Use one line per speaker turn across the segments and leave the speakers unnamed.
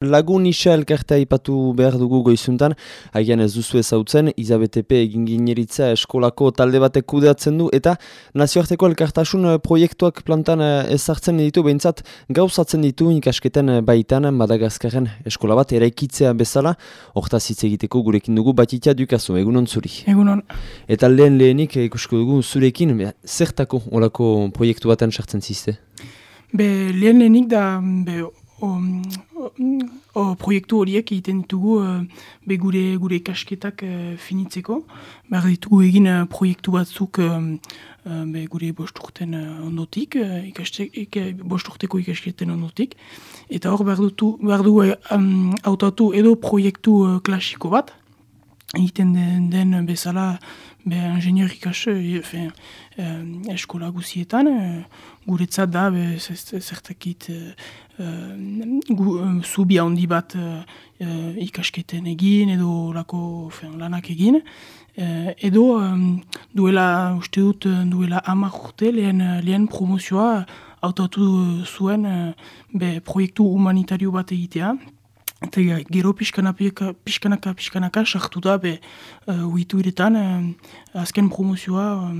Lagun isa elkartea ipatu behar dugu goizuntan, haian ez duzu ezautzen, IzaBTP egin gineritza eskolako talde batek kudeatzen du, eta nazioarteko elkartasun eh, proiektuak plantan eh, ezartzen ditu, behintzat gauzatzen ditu ikasketen eh, baitan Madagazkaren eskola bat eraikitzea bezala, hortaz hitz egiteko gurekin dugu batitia dukazu, egunon zuri.
Egunon.
Eta lehen lehenik ikusko dugu zurekin, zertako olako proiektu baten sartzen ziste?
Be, lehen lehenik da, be, o, o, proiektu horiek egiten ditugu uh, be gure, gure ikasketak uh, finitzeko. Behar ditugu egin uh, proiektu batzuk uh, be gure bosturten uh, ondotik, uh, ikaste, bosturteko ikasketen ondotik. Eta hor behar, dugu um, autatu edo proiektu uh, klasiko bat, egiten den, den bezala be ingenieur ikas uh, eskola guzietan, uh, guretzat da, be, zertakit uh, zubi handi bat uh, ikasketen egin edo lako fen, lanak egin. Uh, edo duela, uste dut, duela amak urte lehen, lehen promozioa autatu zuen be, proiektu humanitario bat egitea. Eta gero pixkanaka, pixkanaka, pixkanaka, sartu da, be, uh, uitu iretan, uh, azken promozioa,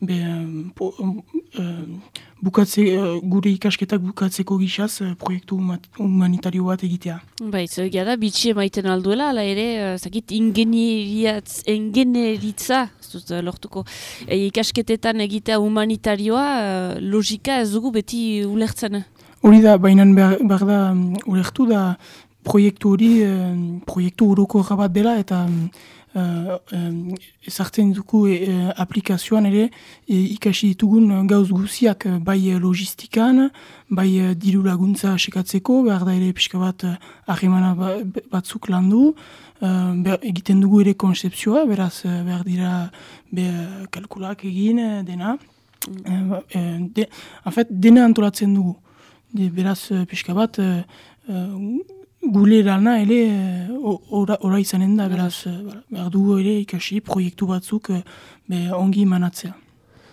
be, uh, bukatze, uh, gure ikasketak bukatzeko gixaz uh, proiektu humanitario bat egitea.
Bai, zegoia da, bitxi emaiten alduela, ala ere, uh, zakit, ingenieritza, zuz, uh, lortuko, e, ikasketetan egitea humanitarioa, uh, logika ez dugu beti ulertzen.
Hori da, baina behar da, um, ulertu da, proiektu hori, uh, proiektu uroko bat dela eta uh, um, ezartzen duku uh, aplikazioan ere ikasi ditugun gauz guziak bai logistikan, bai diru laguntza sekatzeko, behar da ere pixka bat ahimana ba, batzuk landu, uh, egiten dugu ere konzeptzioa, beraz behar dira be, kalkulak egin dena. Mm. Uh, de, en fait, dena antolatzen dugu. De, beraz pixka bat, gule lana ere eh, ora, ora izanen da, beraz, eh, behar dugu ere ikasi proiektu batzuk eh, be, ongi manatzea.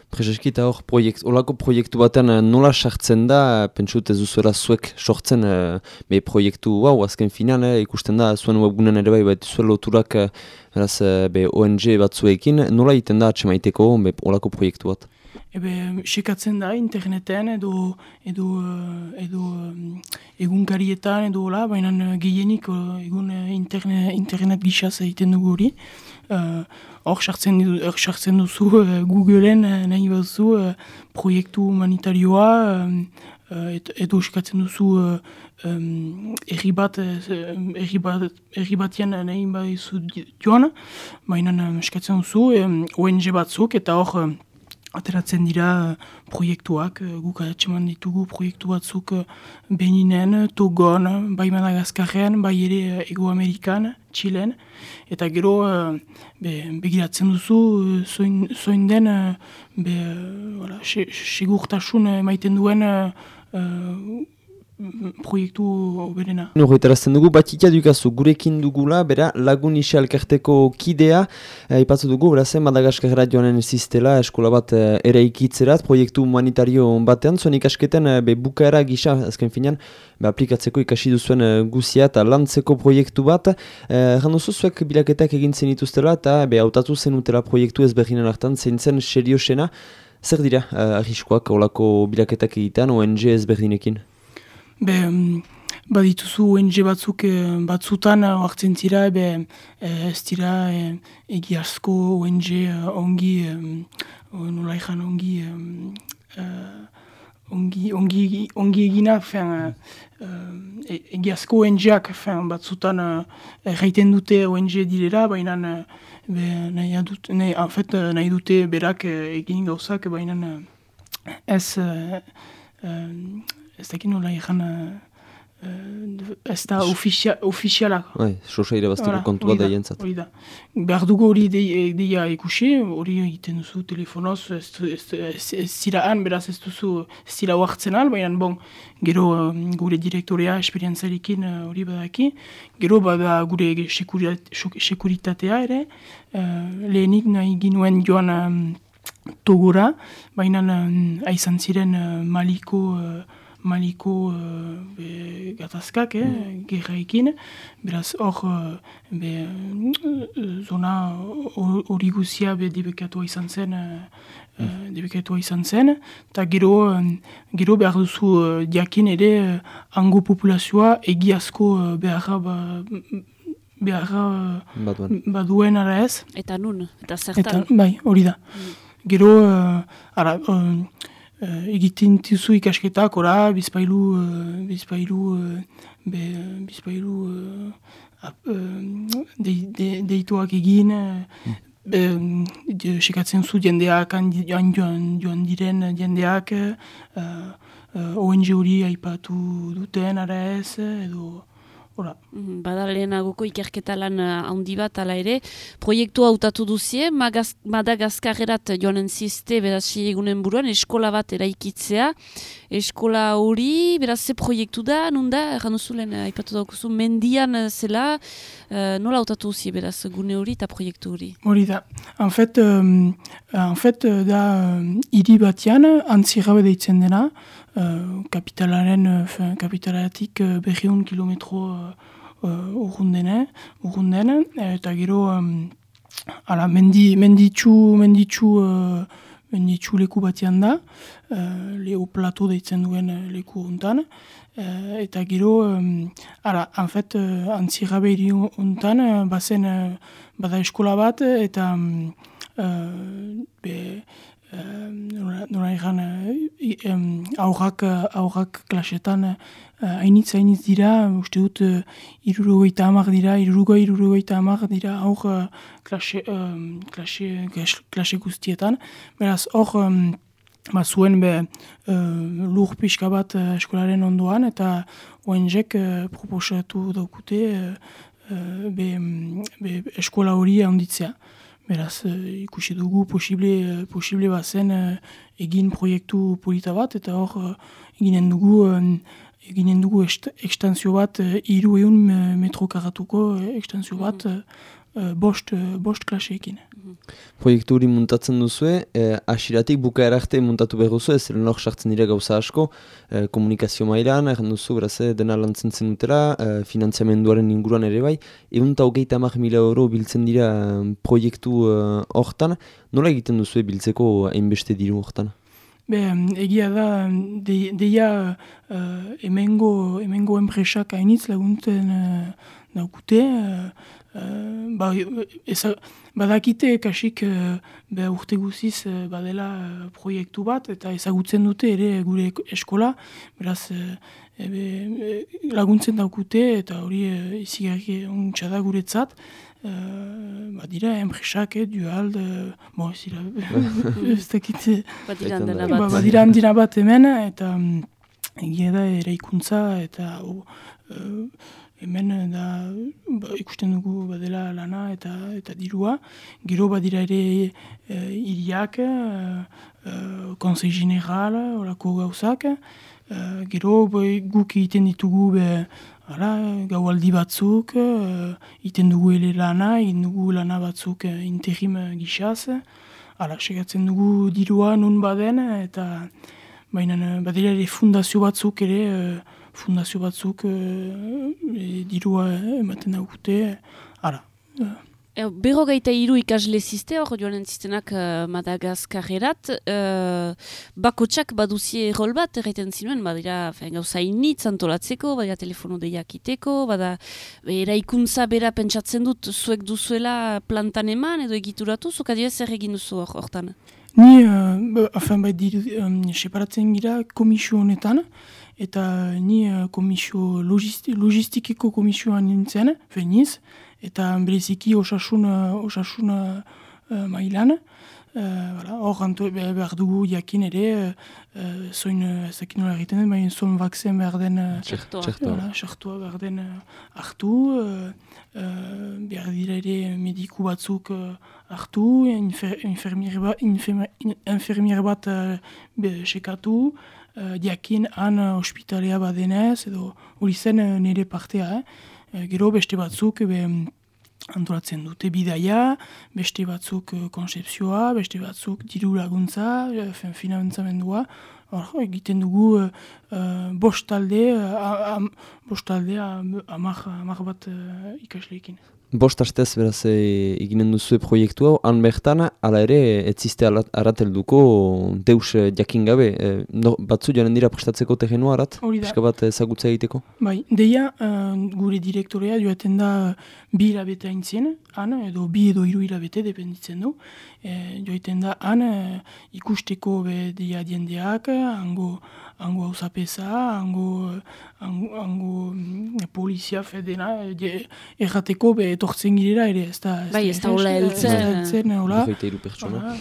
Prezeski eta hor, proiekt, olako proiektu baten nola sartzen da, pentsut ez duzuela zuek sortzen be proiektu hau, azken finan, ikusten da, zuen webgunen ere bai, bat zuen loturak beraz, be ONG batzuekin, nola iten da atxemaiteko be olako proiektu bat?
Ebe sekatzen da interneten edo edo edo egunkarietan edo hola, baina gehienik egun internet, internet gixaz egiten dugu hori. Hor uh, sartzen duzu uh, Googleen nahi baduzu uh, proiektu humanitarioa uh, edo eskatzen duzu uh, um, erri bat, erri bat, erri batien nahi baduzu joan, baina eskatzen duzu um, ONG batzuk eta hor ateratzen dira proiektuak, eh, guk atxeman ditugu proiektu batzuk eh, Beninen, Togon, bai Madagazkarrean, bai ere eh, Ego Amerikan, Txilen, eta gero be, begiratzen duzu zoin, zoin den be, wala, segurtasun emaiten duen proiektu berena.
Nore, etarazten dugu, batikia dukazu, gurekin dugula, bera, lagun isa elkarteko kidea, eh, ipatzu dugu, bera zen, Madagaskarra joanen ziztela, eskola bat eh, ere ikitzerat, proiektu humanitario batean, zuen ikasketen, eh, be, bukaera gisa, azken finean, be, aplikatzeko ikasi duzuen eh, guzia eta lantzeko proiektu bat, eh, randozu zuek bilaketak egin ituztela, eta be, hautatu zen utela proiektu ezberdinen hartan, zein zen seriosena, zer dira, eh, arriskoak, olako bilaketak egitean, ONG ezberdinekin?
Be, mm, badituzu ONG batzuk eh, batzutan hartzen zira, be, eh, ez dira e, egiazko ONG ongi, nola ezan ongi, ongi, ongi, ongi egina, fen, e, egiazko ONGak batzutan erraiten dute ONG direla, baina nahi, adut, nahi, afet, nahi dute berak egin gauzak, baina ez... ez dakit nola egan uh, ez da ofiziala.
Bai, sosa irabazteko kontu bat da jentzat.
Hori da. Behar dugu hori deia ikusi, hori egiten duzu telefonoz, ez zira han, beraz ez duzu zira huartzen al, baina bon, gero gure direktorea esperientzarikin hori uh, badaki, gero bada gure sekuritatea ere, uh, lehenik nahi ginuen joan um, togora, baina uh, aizan ziren uh, maliko maliko be, gatazkak, eh, mm. gerraikin, beraz hor be, zona hori guzia be dibekatua izan zen, mm. dibekatua izan zen, eta gero, gero behar duzu diakin ere hango populazioa egiazko beharra ba, beharra baduen ara ez.
Eta nun, eta zertan.
Eta, bai, hori da. Mm. Gero, uh, ara, egiten tizu ikasketak, ora, bizpailu, uh, bizpailu, uh, be, bizpailu, uh, uh, de, de, deituak egin, mm. sekatzen zu jendeak, joan, joan diren jendeak, uh, uh, ONG hori aipatu duten, ara ez, edo, Hola.
Mhm, bada lehenagoko ikerketa lan eh, handi bat ala ere. Proiektu hautatu duzie, Madagaskarerat joanen ziste, beraz, egunen buruan, eskola bat eraikitzea. Eskola hori, beraz, ze proiektu da, nunda, erran duzulen, eh, aipatu daukuzu, mendian eh, zela, nola hautatu duzie, beraz, gune hori eta proiektu hori?
Hori da. En fet, en fet da, hiri batian, antzirabe deitzen dena, Uh, kapitalaren, uh, kapitalatik uh, berriun kilometro urrunden, uh, eta gero um, ala, mendi, menditxu, menditxu, uh, menditxu leku batian da, uh, leo plato deitzen duen leku hontan, uh, eta gero, um, ala, anfet, uh, antzirabe hiri hontan, uh, bazen, uh, bada eskola bat, eta um, uh, be, nora egan aurrak, aurrak klasetan hainitz hainitz dira, uste dut irurugoita amak dira, irurugo irurugoita amak dira aur klase, klase, klase guztietan. Beraz, hor ba, zuen be lur pixka bat eskolaren ondoan eta ONG-ek proposatu daukute be, be eskola hori handitzea. Beraz, uh, ikusi dugu posible, uh, posible bazen uh, egin proiektu polita bat, eta hor uh, eginen dugu, eginen dugu ekstantzio bat, uh, iru egun metro karatuko ekstantzio bat, uh, bost, uh,
Proiektu hori muntatzen duzue, eh, asiratik buka erarte muntatu behar duzu, ez ziren hor sartzen dira gauza asko, eh, komunikazio mailan, erran duzu, braze, dena lantzen zen dutela, eh, finanziamenduaren inguruan ere bai, egun eta hogeita amak mila euro biltzen dira proiektu hortan, nola egiten duzue biltzeko hainbeste diru hortan?
Be, egia da, de, deia uh, emengo, emengo enpresak hainitz laguntzen uh, daukute, Uh, ba, eza, badakite kasik uh, be urte guziz uh, badela uh, proiektu bat eta ezagutzen dute ere gure eskola. Beraz ebe, laguntzen daukute eta hori uh, izigarri ontsa da guretzat. Uh, badira enpresak eh, dual uh, bo ez dira ez dakite badira handina bat. hemen eta um, egia da ere ikuntza eta uh, hemen eh, da ba, ikusten dugu badela lana eta eta dirua. Gero badira ere e, iriak, e, konsei general, orako gauzak. E, gero bai, guk egiten ditugu be, ara, gaualdi batzuk, egiten dugu ere lana, egiten dugu lana batzuk interim gixaz. Ara, segatzen dugu dirua nun baden eta baina badira ere fundazio batzuk ere fundazio batzuk e, dirua ematen daukute, ara.
E, Bero gaita iru ikasle ziste hor joan entzistenak uh, Madagaskarerat, uh, bakotsak baduzie rol bat erraiten zinuen, badira gauza initz antolatzeko, badira telefono deiak iteko, bada eraikuntza bera pentsatzen dut zuek duzuela plantan eman edo egituratu, zuka dira zer egin duzu hortan?
Ni, uh, afen, bai, dir, um, separatzen gira komisio honetan, eta ni uh, komisio logisti, logistikiko komisioan nintzen, feniz, eta bereziki osasun, uh, osasun uh, mailan. Hor uh, behar dugu jakin ere, uh, zoin ezakin nola egiten den, baina zoin vakzen behar den
txertua
behar den hartu, uh, uh, behar dira ere mediku batzuk uh, hartu, infer, infermier bat, infer, bat uh, sekatu, uh, diakin han uh, ospitalea badenez, edo hori zen uh, nire partea, eh? gero beste batzuk be, antolatzen dute bidaia, beste batzuk konsepzioa, beste batzuk diru laguntza, finantzamendua, Hor, egiten dugu uh, bost talde, uh, am, bost talde amak bat uh, ikasleekin.
Bost astez beraz e, eginen duzu proiektu hau, han bertan, ala ere, etziste aratelduko deus e, jakin gabe. E, no, batzu joan dira prestatzeko tegenu arat?
Da.
bat ezagutza egiteko?
Bai, deia, uh, gure direktorea joaten da bi hilabete haintzen, han, edo bi edo hiru hilabete dependitzen du. E, joaten da, han, ikusteko be deia diendeak, hango hango hau zapesa, hango, hango, mm, polizia fedena, errateko be etortzen girela ere, ez da...
Bai, ez da hola eltzen. Ez da eltzen,
hola.
pertsona.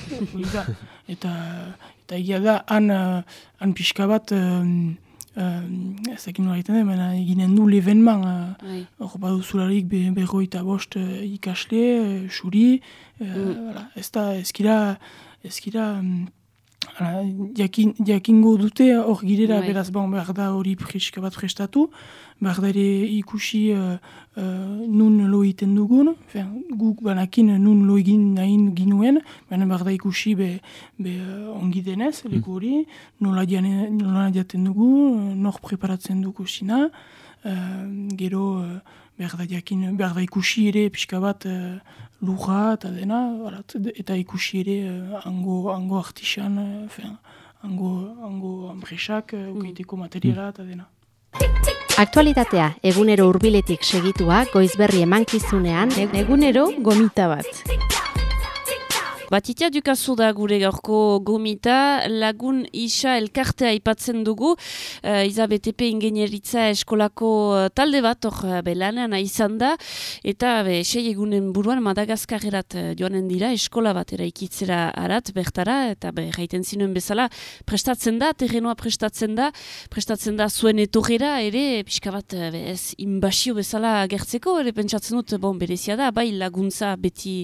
Eta, eta egia da, han, han pixka bat, um, um, ez da kinu egiten den, eginen du levenman, bai. hor uh, baduzularik be, berroita bost uh, ikasle, uh, xuri, uh, mm. ez da, ezkira, ezkira, um, jakin, jakingo dute hor girela bai. beraz bon, behar da hori preska bat prestatu, behar da ere ikusi uh, uh, nun lo iten dugun, Fen, guk banakin nun lo egin nahin ginuen, baina behar da ikusi be, be uh, ongi denez, mm. leku hori, nola, nola jaten dugu, nor preparatzen dugu zina, uh, gero uh, behar da jakin, behar da ikusi ere pixka bat lurra eta dena, eta ikusi ere uh, ango, ango artisan, uh, ango, ango ambresak, uh, ukeiteko materiala eta dena.
Aktualitatea, egunero hurbiletik segitua, goizberri emankizunean, egunero gomita bat.
Batitia dukazu da gure gaurko gomita, lagun isa elkartea aipatzen dugu, uh, izabetepe ingenieritza eskolako uh, talde bat, hor uh, belanean izan da, eta be, sei egunen buruan Madagaskarerat joanen dira, eskola bat eraikitzera arat, bertara, eta be, jaiten zinuen bezala, prestatzen da, terrenoa prestatzen da, prestatzen da zuen etorrera, ere, pixka bat, be, ez, inbasio bezala gertzeko, ere pentsatzen dut, bon, berezia da, bai laguntza beti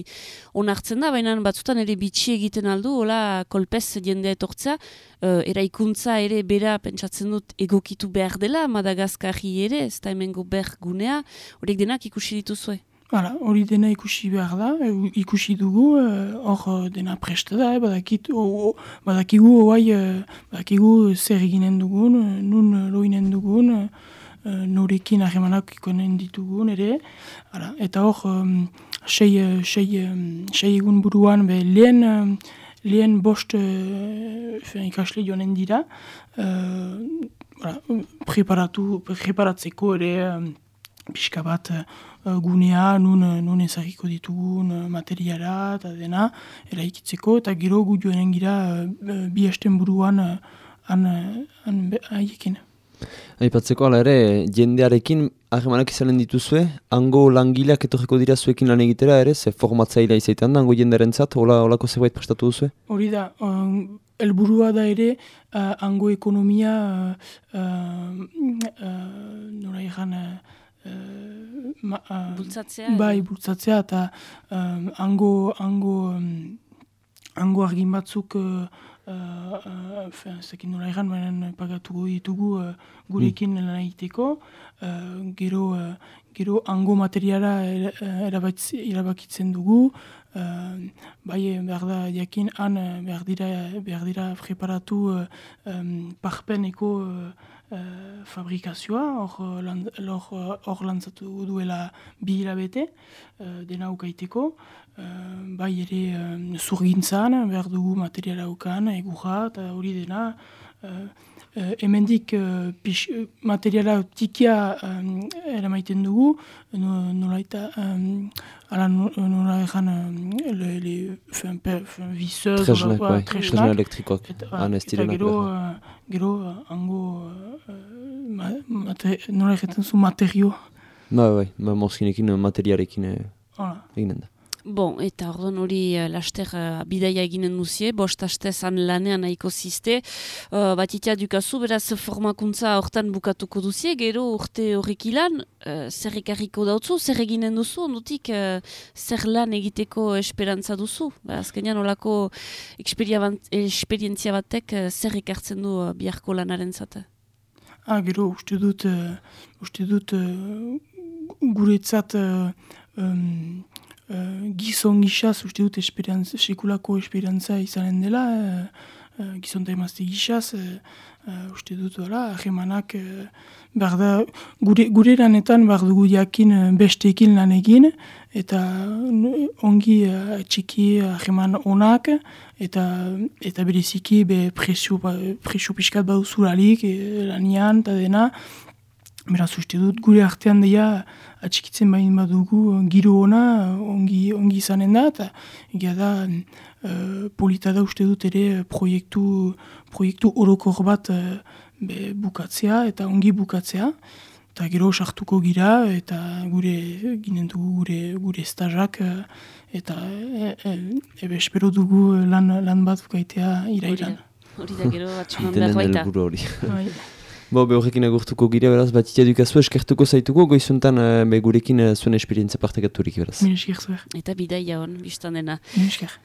onartzen da, baina batzutan ere bitxi egiten aldu, hola kolpez jendea etortza, uh, eraikuntza ere bera pentsatzen dut egokitu behar dela, Madagaskari ere, ez da hemengo behar gunea, horiek denak ikusi dituzue.
Hala, hori dena ikusi behar da, e, ikusi dugu, hor dena preste da, badakit, badakigu, oai, badakigu zer eginen dugun, nun loinen dugun, norekin ahemanak ikonen ditugun ere, Hala, eta hor, um, sei, eh, sei, um, sei egun buruan be, lehen, um, lehen bost uh, ikasle joanen dira, uh, preparatu, preparatzeko ere um, pixka bat uh, gunea, nun, nun ezagiko ditugun materiala eta dena, eraikitzeko, eta gero gu joanen gira bi esten buruan uh, an, an, haiekin.
Aipatzeko ala ere, jendearekin ahemanak izanen dituzue, hango langileak etorreko dira zuekin lan egitera ere, ze formatzaila izaiten da, hango jendearen zat, hola, holako zerbait prestatu duzue?
Hori da, um, elburua da ere, uh, hango ekonomia, uh, uh, nora egan,
uh, bultzatzea,
bai, bultzatzea, eta um, hango, hango, um, hango argin batzuk, uh, uh, zekin nola egan, baina pagatuko ditugu uh, gurekin mm. lan egiteko, uh, gero, uh, gero ango materiala erabakitzen dugu, uh, bai behar da jakin han behar dira, behar dira preparatu uh, um, parpeneko uh, uh, fabrikazioa, hor lantzatu duela bi hilabete, uh, dena ukaiteko, bai ere uh, zurgintzan, behar dugu materiala ukan, egurra, eta hori dena. Uh, uh, hemendik uh, materiala tikia um, eramaiten dugu, nola eta, um, ala nola egan, um, le, le, fin, per, fin, viseuz,
tresnak, bai, tresnak elektrikoak, han ez direnak.
Gero, uh, gero, uh, ango, uh, ma, mate, nola egiten zu materio?
Bai, bai, bai, mozkinekin, materiarekin eginen da.
Bon, eta ordon hori uh, laster uh, bidaia eginen duzie, bost astezan lanean nahiko ziste. Uh, bat itia dukazu, beraz formakuntza hortan bukatuko duzie, gero urte horrek ilan, uh, zer ekarriko dautzu, zer eginen duzu, ondutik uh, zer lan egiteko esperantza duzu. Ba, azkenean olako esperientzia batek uh, zer ekartzen du uh, biharko lanaren zate.
Ah, gero, uste dut, uh, uste dut uh, guretzat... Um, Uh, gizon gisa uste dut sekulako esperantza izanen dela, uh, uh, gizonta emazte gixaz, uh, uste dut, hala, ahemanak, uh, behar da, gure, gure lanetan behar dugu jakin uh, besteekin lan egin, eta ongi uh, txiki ahreman onak, eta eta bereziki be presio, ba, presio pixkat badu zuralik, e, lanian, eta dena, Beraz, uste dut, gure artean daia atxikitzen bain badugu giro ona, ongi, ongi izanen da, eta egia da, uh, polita da uste dut ere proiektu, proiektu orokor bat uh, be, bukatzea eta ongi bukatzea. Eta gero sartuko gira eta gure ginen dugu gure, gure estajak uh, eta e, e, ebe espero dugu lan, lan bat bukaitea irairan.
Hori da gero atxuman behar baita.
Bai. Bo, be horrekin agurtuko gira, beraz, bat itiadu ikazu eskertuko zaituko, goizuntan uh, be gurekin uh, zuen esperientzia partekaturik, beraz.
Esker zuer.
Eta bidai jaun, biztan dena.
Esker.